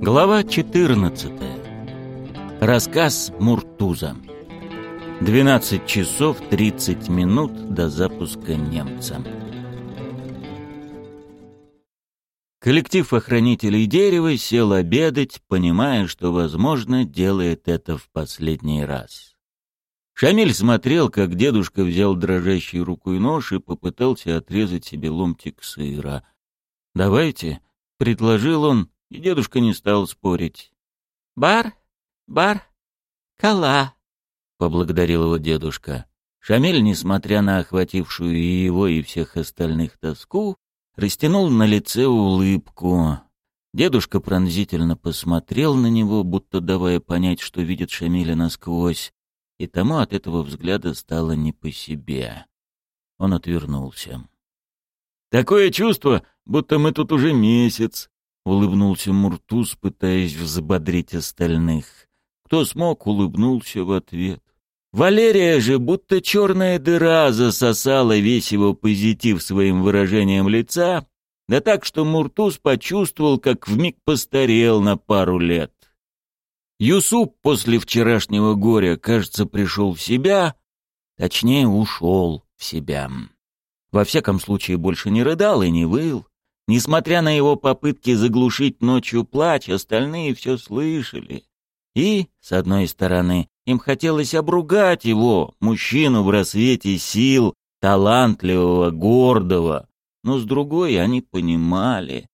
Глава 14. Рассказ Муртуза. 12 часов 30 минут до запуска немца. Коллектив охранителей дерева сел обедать, понимая, что, возможно, делает это в последний раз. Шамиль смотрел, как дедушка взял дрожащей рукой нож и попытался отрезать себе ломтик сыра. «Давайте», — предложил он, и дедушка не стал спорить. «Бар, бар, кала», — поблагодарил его дедушка. Шамиль, несмотря на охватившую и его, и всех остальных тоску, растянул на лице улыбку. Дедушка пронзительно посмотрел на него, будто давая понять, что видит Шамиля насквозь, и тому от этого взгляда стало не по себе. Он отвернулся. «Такое чувство, будто мы тут уже месяц», — улыбнулся Муртуз, пытаясь взбодрить остальных. Кто смог, улыбнулся в ответ. Валерия же, будто черная дыра, засосала весь его позитив своим выражением лица, да так, что Муртуз почувствовал, как вмиг постарел на пару лет. Юсуп после вчерашнего горя, кажется, пришел в себя, точнее, ушел в себя. Во всяком случае, больше не рыдал и не выл. Несмотря на его попытки заглушить ночью плач, остальные все слышали. И, с одной стороны, им хотелось обругать его, мужчину в рассвете сил, талантливого, гордого. Но с другой они понимали,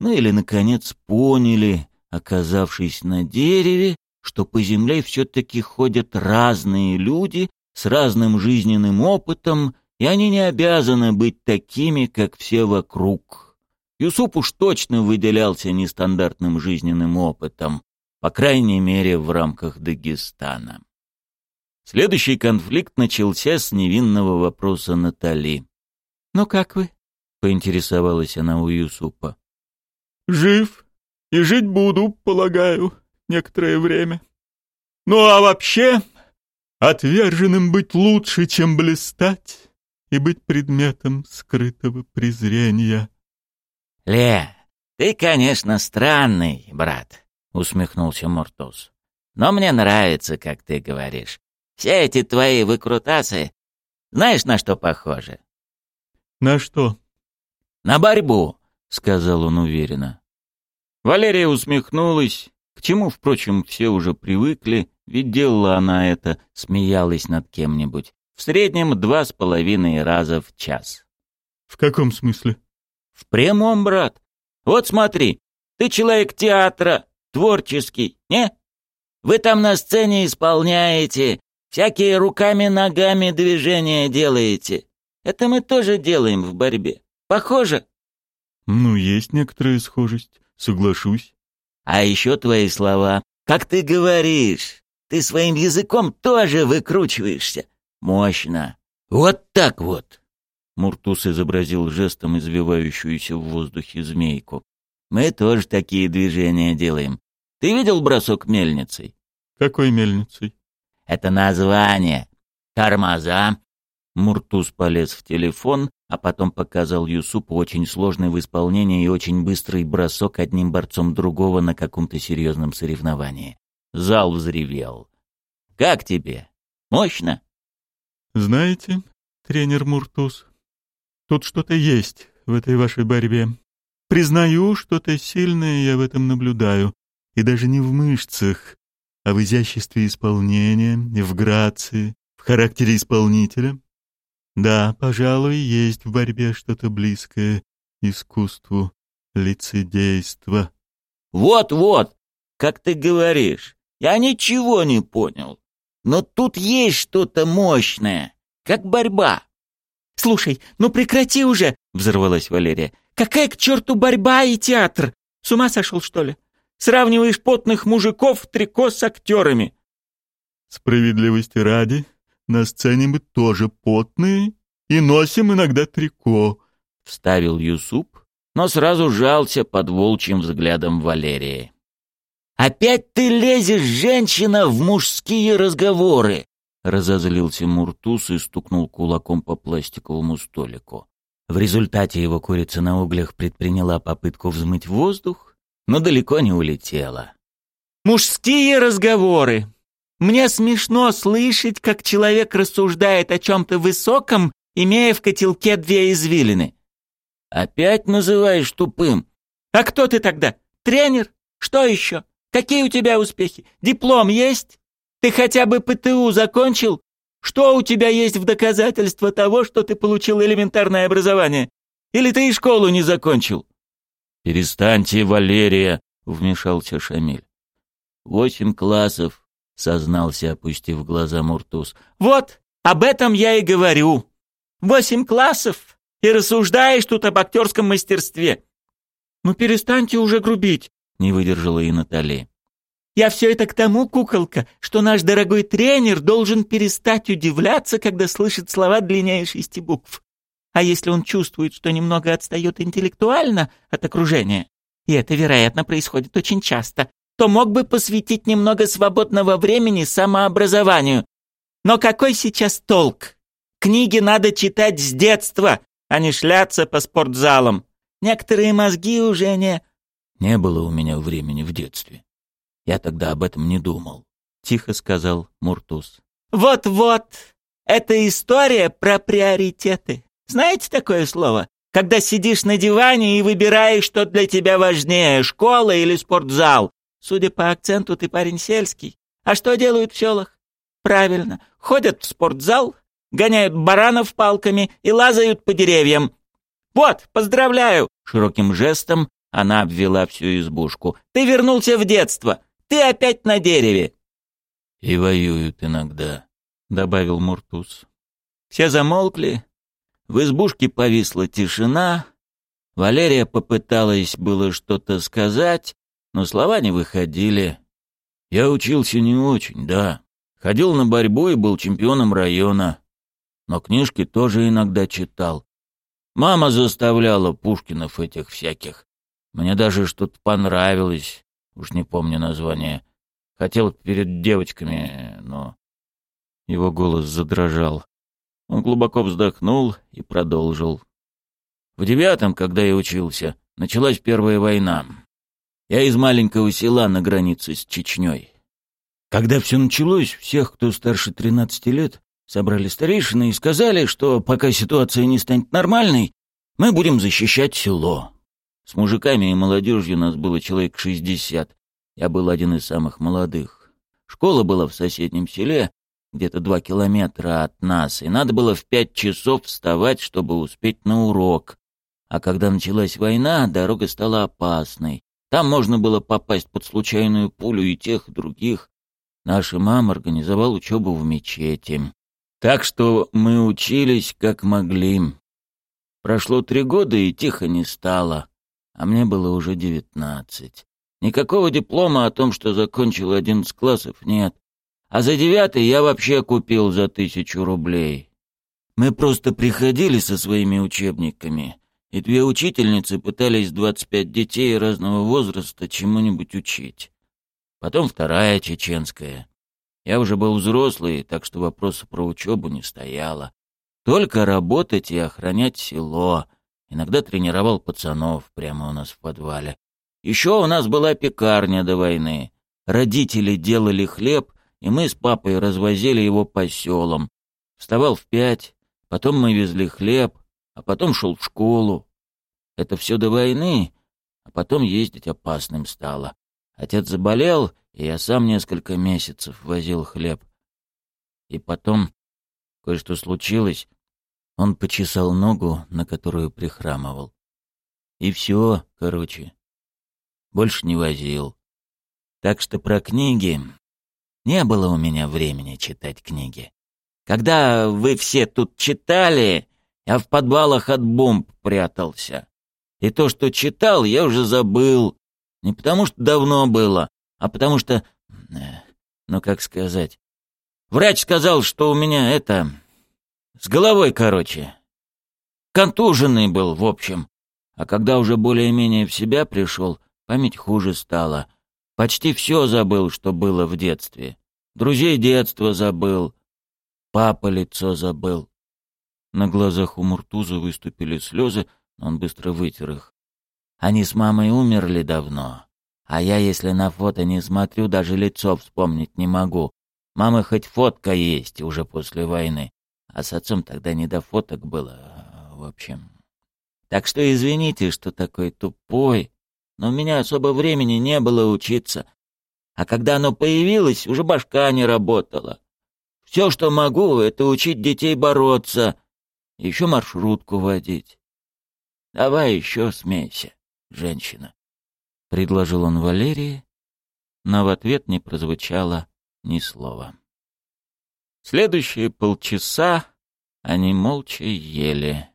ну или, наконец, поняли, оказавшись на дереве, что по земле все-таки ходят разные люди с разным жизненным опытом, и они не обязаны быть такими, как все вокруг. Юсуп уж точно выделялся нестандартным жизненным опытом, по крайней мере, в рамках Дагестана. Следующий конфликт начался с невинного вопроса Натали. «Ну как вы?» — поинтересовалась она у Юсупа. «Жив и жить буду, полагаю, некоторое время. Ну а вообще, отверженным быть лучше, чем блистать и быть предметом скрытого презрения». «Ле, ты, конечно, странный, брат», — усмехнулся Муртуз. «Но мне нравится, как ты говоришь. Все эти твои выкрутасы, знаешь, на что похожи?» «На что?» «На борьбу», — сказал он уверенно. Валерия усмехнулась, к чему, впрочем, все уже привыкли, ведь делала она это, смеялась над кем-нибудь. В среднем два с половиной раза в час. «В каком смысле?» «В прямом, брат. Вот смотри, ты человек театра, творческий, не? Вы там на сцене исполняете, всякие руками-ногами движения делаете. Это мы тоже делаем в борьбе. Похоже? Ну, есть некоторая схожесть, соглашусь. А еще твои слова. Как ты говоришь, ты своим языком тоже выкручиваешься. Мощно. Вот так вот. Муртус изобразил жестом извивающуюся в воздухе змейку. Мы тоже такие движения делаем. Ты видел бросок мельницей? Какой мельницей? Это название. Тормоза. Муртуз полез в телефон, а потом показал Юсупу очень сложный в исполнении и очень быстрый бросок одним борцом другого на каком-то серьезном соревновании. Зал взревел. «Как тебе? Мощно?» «Знаете, тренер Муртуз, тут что-то есть в этой вашей борьбе. Признаю, что-то сильное я в этом наблюдаю, и даже не в мышцах, а в изяществе исполнения, в грации, в характере исполнителя. Да, пожалуй, есть в борьбе что-то близкое искусству лицедейства. Вот-вот, как ты говоришь, я ничего не понял. Но тут есть что-то мощное, как борьба. «Слушай, ну прекрати уже!» — взорвалась Валерия. Какая к черту борьба и театр? С ума сошел, что ли? Сравниваешь потных мужиков в трико с актерами. Справедливости ради, на сцене мы тоже потные и носим иногда трико, — вставил Юсуп, но сразу жался под волчьим взглядом Валерии. «Опять ты лезешь, женщина, в мужские разговоры!» Разозлился Муртус и стукнул кулаком по пластиковому столику. В результате его курица на углях предприняла попытку взмыть воздух, но далеко не улетела. «Мужские разговоры! Мне смешно слышать, как человек рассуждает о чем-то высоком, имея в котелке две извилины». «Опять называешь тупым?» «А кто ты тогда? Тренер? Что еще? Какие у тебя успехи? Диплом есть? Ты хотя бы ПТУ закончил? Что у тебя есть в доказательство того, что ты получил элементарное образование? Или ты и школу не закончил?» «Перестаньте, Валерия!» — вмешался Шамиль. «Восемь классов», — сознался, опустив глаза Муртуз. «Вот, об этом я и говорю. Восемь классов, и рассуждаешь тут об актерском мастерстве. Ну перестаньте уже грубить, не выдержала и Натали. Я все это к тому, куколка, что наш дорогой тренер должен перестать удивляться, когда слышит слова длиннее шести букв. А если он чувствует, что немного отстает интеллектуально от окружения, и это, вероятно, происходит очень часто, то мог бы посвятить немного свободного времени самообразованию. Но какой сейчас толк? Книги надо читать с детства, а не шляться по спортзалам. Некоторые мозги уже не... Не было у меня времени в детстве. Я тогда об этом не думал, — тихо сказал Муртуз. Вот-вот, это история про приоритеты. Знаете такое слово? Когда сидишь на диване и выбираешь, что для тебя важнее, школа или спортзал. Судя по акценту, ты парень сельский. А что делают в селах? Правильно, ходят в спортзал, гоняют баранов палками и лазают по деревьям. Вот, поздравляю!» Широким жестом она обвела всю избушку. «Ты вернулся в детство! Ты опять на дереве!» «И воюют иногда», — добавил Муртуз. Все замолкли. В избушке повисла тишина. Валерия попыталась было что-то сказать, но слова не выходили. «Я учился не очень, да. Ходил на борьбу и был чемпионом района но книжки тоже иногда читал. Мама заставляла Пушкинов этих всяких. Мне даже что-то понравилось, уж не помню название. Хотел перед девочками, но... Его голос задрожал. Он глубоко вздохнул и продолжил. В девятом, когда я учился, началась Первая война. Я из маленького села на границе с Чечней. Когда все началось, всех, кто старше тринадцати лет, Собрали старейшины и сказали, что пока ситуация не станет нормальной, мы будем защищать село. С мужиками и молодежью нас было человек шестьдесят. Я был один из самых молодых. Школа была в соседнем селе, где-то два километра от нас, и надо было в пять часов вставать, чтобы успеть на урок. А когда началась война, дорога стала опасной. Там можно было попасть под случайную пулю и тех, и других. Наша мама организовала учебу в мечети. Так что мы учились как могли. Прошло три года, и тихо не стало, а мне было уже девятнадцать. Никакого диплома о том, что закончил одиннадцать классов, нет. А за девятый я вообще купил за тысячу рублей. Мы просто приходили со своими учебниками, и две учительницы пытались двадцать пять детей разного возраста чему-нибудь учить. Потом вторая чеченская. Я уже был взрослый, так что вопроса про учебу не стояло. Только работать и охранять село. Иногда тренировал пацанов прямо у нас в подвале. Еще у нас была пекарня до войны. Родители делали хлеб, и мы с папой развозили его по селам. Вставал в пять, потом мы везли хлеб, а потом шел в школу. Это все до войны, а потом ездить опасным стало. Отец заболел, и я сам несколько месяцев возил хлеб. И потом кое-что случилось. Он почесал ногу, на которую прихрамывал. И все, короче. Больше не возил. Так что про книги... Не было у меня времени читать книги. Когда вы все тут читали, я в подвалах от бомб прятался. И то, что читал, я уже забыл. Не потому что давно было, а потому что... Э, ну, как сказать... Врач сказал, что у меня это... С головой, короче. Контуженный был, в общем. А когда уже более-менее в себя пришел, память хуже стала. Почти все забыл, что было в детстве. Друзей детства забыл. Папа лицо забыл. На глазах у Муртуза выступили слезы, но он быстро вытер их. Они с мамой умерли давно. А я, если на фото не смотрю, даже лицо вспомнить не могу. Мамы хоть фотка есть уже после войны. А с отцом тогда не до фоток было, в общем. Так что извините, что такой тупой. Но у меня особо времени не было учиться. А когда оно появилось, уже башка не работала. Все, что могу, это учить детей бороться. Еще маршрутку водить. Давай еще смейся, женщина. Предложил он Валерии, но в ответ не прозвучало ни слова. Следующие полчаса они молча ели.